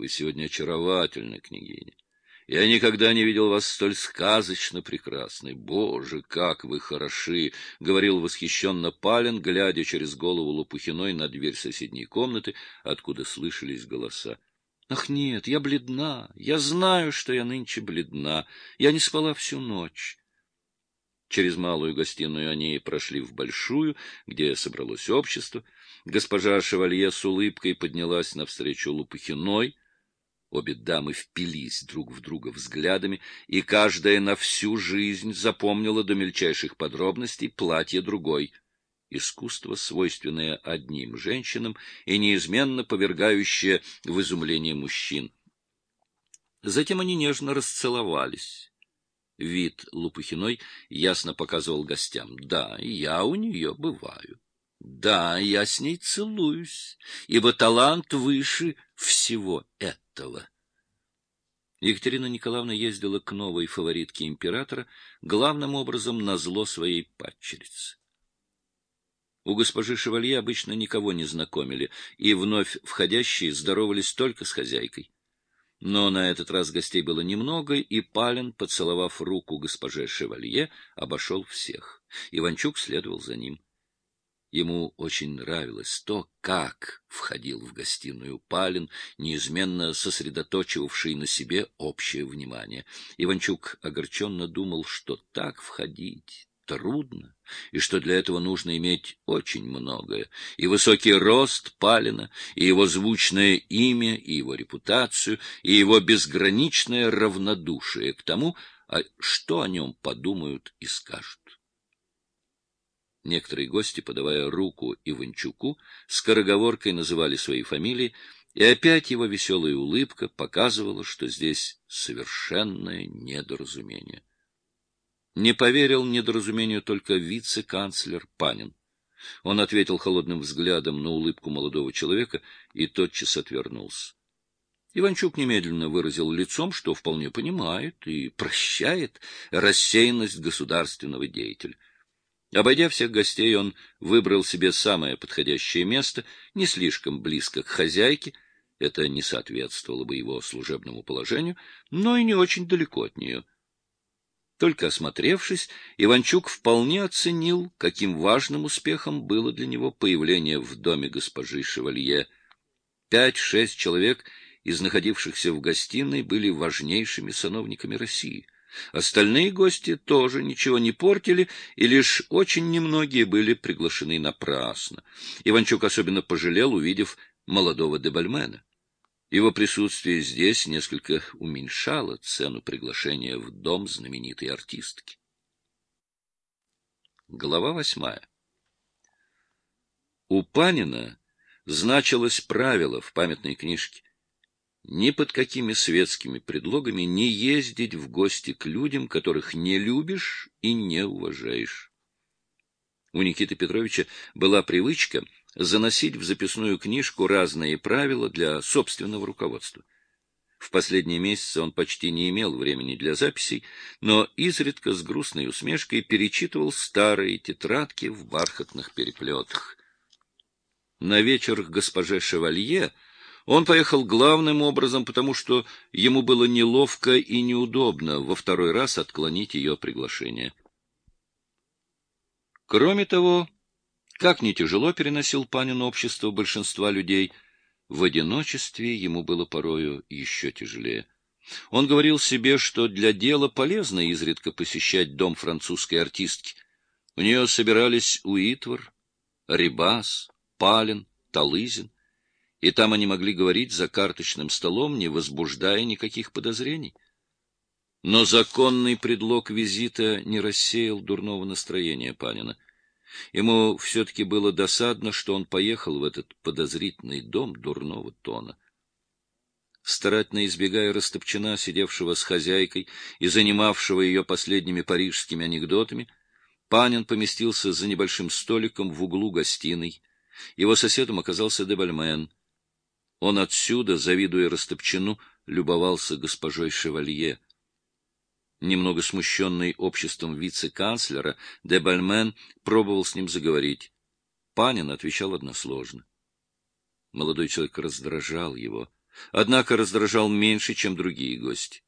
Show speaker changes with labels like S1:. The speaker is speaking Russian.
S1: Вы сегодня очаровательны, княгиня. Я никогда не видел вас столь сказочно прекрасной. Боже, как вы хороши! — говорил восхищенно Палин, глядя через голову Лопухиной на дверь соседней комнаты, откуда слышались голоса. — Ах, нет, я бледна. Я знаю, что я нынче бледна. Я не спала всю ночь. Через малую гостиную они прошли в большую, где собралось общество. Госпожа Шевалье с улыбкой поднялась навстречу Лопухиной. Обе дамы впились друг в друга взглядами, и каждая на всю жизнь запомнила до мельчайших подробностей платье другой. Искусство, свойственное одним женщинам и неизменно повергающее в изумление мужчин. Затем они нежно расцеловались. Вид Лупухиной ясно показывал гостям. Да, я у нее бываю. Да, я с ней целуюсь, ибо талант выше всего этого. Екатерина Николаевна ездила к новой фаворитке императора, главным образом на зло своей падчерицы. У госпожи Шевалье обычно никого не знакомили, и вновь входящие здоровались только с хозяйкой. Но на этот раз гостей было немного, и Палин, поцеловав руку госпоже Шевалье, обошел всех. Иванчук следовал за ним. Ему очень нравилось то, как входил в гостиную Палин, неизменно сосредоточивавший на себе общее внимание. Иванчук огорченно думал, что так входить трудно, и что для этого нужно иметь очень многое, и высокий рост Палина, и его звучное имя, и его репутацию, и его безграничное равнодушие к тому, а что о нем подумают и скажут. Некоторые гости, подавая руку Иванчуку, скороговоркой называли свои фамилии, и опять его веселая улыбка показывала, что здесь совершенное недоразумение. Не поверил недоразумению только вице-канцлер Панин. Он ответил холодным взглядом на улыбку молодого человека и тотчас отвернулся. Иванчук немедленно выразил лицом, что вполне понимает и прощает рассеянность государственного деятеля. Обойдя всех гостей, он выбрал себе самое подходящее место, не слишком близко к хозяйке, это не соответствовало бы его служебному положению, но и не очень далеко от нее — только осмотревшись, Иванчук вполне оценил, каким важным успехом было для него появление в доме госпожи Шевалье. Пять-шесть человек из находившихся в гостиной были важнейшими сановниками России. Остальные гости тоже ничего не портили, и лишь очень немногие были приглашены напрасно. Иванчук особенно пожалел, увидев молодого Дебальмена. Его присутствие здесь несколько уменьшало цену приглашения в дом знаменитой артистки. Глава восьмая. У Панина значилось правило в памятной книжке ни под какими светскими предлогами не ездить в гости к людям, которых не любишь и не уважаешь. У Никиты Петровича была привычка — заносить в записную книжку разные правила для собственного руководства. В последние месяцы он почти не имел времени для записей, но изредка с грустной усмешкой перечитывал старые тетрадки в бархатных переплетах. На вечер госпоже Шевалье он поехал главным образом, потому что ему было неловко и неудобно во второй раз отклонить ее приглашение. Кроме того, как не тяжело переносил Панин общество большинства людей, в одиночестве ему было порою еще тяжелее. Он говорил себе, что для дела полезно изредка посещать дом французской артистки. У нее собирались Уитвор, Рибас, Палин, Талызин, и там они могли говорить за карточным столом, не возбуждая никаких подозрений. Но законный предлог визита не рассеял дурного настроения Панина — Ему все-таки было досадно, что он поехал в этот подозрительный дом дурного тона. Старательно избегая Растопчина, сидевшего с хозяйкой и занимавшего ее последними парижскими анекдотами, Панин поместился за небольшим столиком в углу гостиной. Его соседом оказался Дебальмен. Он отсюда, завидуя Растопчину, любовался госпожой Шевалье. Немного смущенный обществом вице-канцлера, де Бальмен пробовал с ним заговорить. Панин отвечал односложно. Молодой человек раздражал его. однако раздражал меньше, чем другие гости.